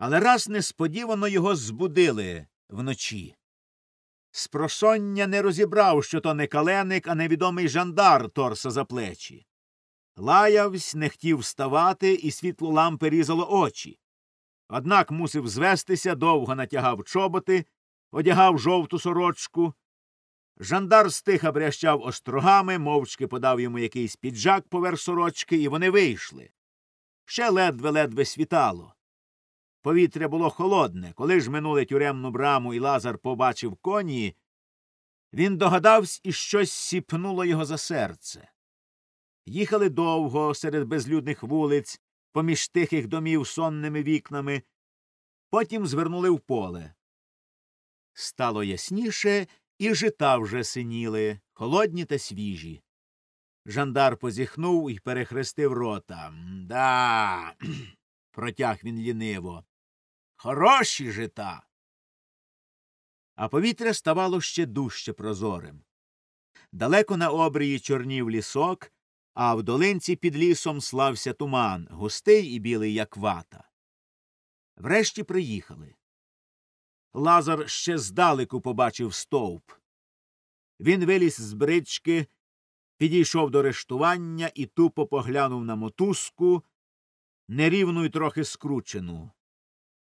Але раз несподівано його збудили вночі. Спросоння не розібрав, що то не каленик, а невідомий жандар торса за плечі. Лаявсь, не хотів вставати, і світло лампи різало очі. Однак мусив звестися, довго натягав чоботи, одягав жовту сорочку. Жандар стиха брящав острогами, мовчки подав йому якийсь піджак поверх сорочки, і вони вийшли. Ще ледве-ледве світало. Повітря було холодне. Коли ж минули тюремну браму і Лазар побачив коні, він догадався і щось сіпнуло його за серце. Їхали довго серед безлюдних вулиць, поміж тихих домів сонними вікнами, потім звернули в поле. Стало ясніше, і жита вже синіли, холодні та свіжі. Жандар позіхнув і перехрестив рота. Да. Протяг він ліниво. Хороші жита. А повітря ставало ще дужче прозорим. Далеко на обрії чорнів лісок, а в долинці під лісом слався туман, густий і білий, як вата. Врешті приїхали. Лазар ще здалеку побачив стовп. Він виліз з брички, підійшов до рештування і тупо поглянув на мотузку, нерівну й трохи скручену.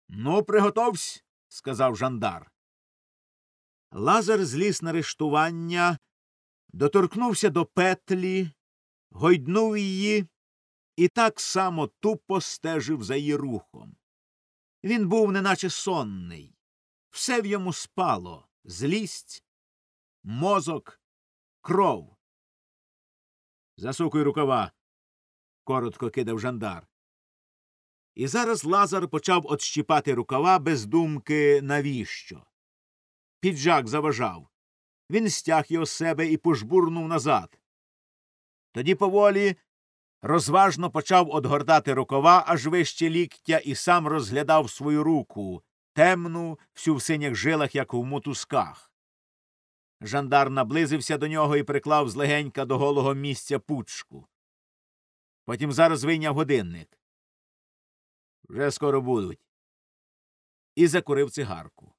Ну, приготовсь, сказав жандар. Лазар зліз на рештування, доторкнувся до петлі, гойднув її і так само тупо стежив за її рухом. Він був неначе сонний. Все в йому спало злість, мозок, кров. Засукуй рукава, коротко кидав жандар. І зараз Лазар почав отщіпати рукава без думки навіщо. Піджак заважав. Він стяг його з себе і пожбурнув назад. Тоді поволі розважно почав одгортати рукава аж вище ліктя і сам розглядав свою руку, темну, всю в синіх жилах, як у мотузках. Жандар наблизився до нього і приклав злегенька до голого місця пучку. Потім зараз вийняв годинник. Вже скоро будуть. І закурив цигарку.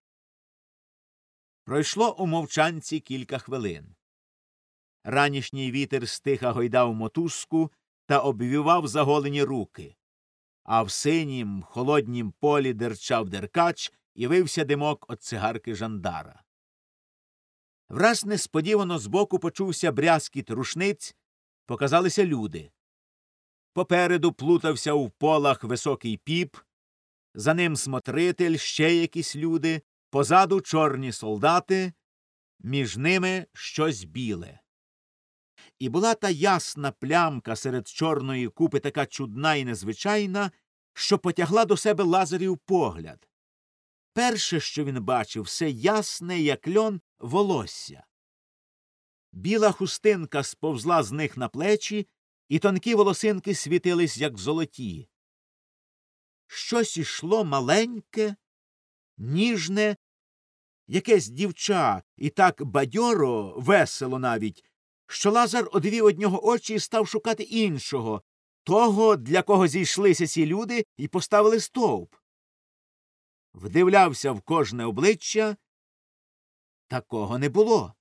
Пройшло у мовчанці кілька хвилин. Ранішній вітер стиха гойдав мотузку та обвівав заголені руки, а в синім, холоднім полі дерчав деркач і вився димок від цигарки жандара. Враз несподівано збоку почувся брязкіт рушниць, показалися люди. Попереду плутався в полах високий піп, за ним смотритель, ще якісь люди, позаду чорні солдати, між ними щось біле. І була та ясна плямка серед чорної купи така чудна і незвичайна, що потягла до себе лазарів погляд. Перше, що він бачив, все ясне, як льон, волосся. Біла хустинка сповзла з них на плечі, і тонкі волосинки світились, як золоті. Щось ішло маленьке, ніжне, якесь дівча, і так бадьоро, весело навіть, що Лазар одвів од нього очі і став шукати іншого, того, для кого зійшлися ці люди, і поставили стовп. Вдивлявся в кожне обличчя. Такого не було.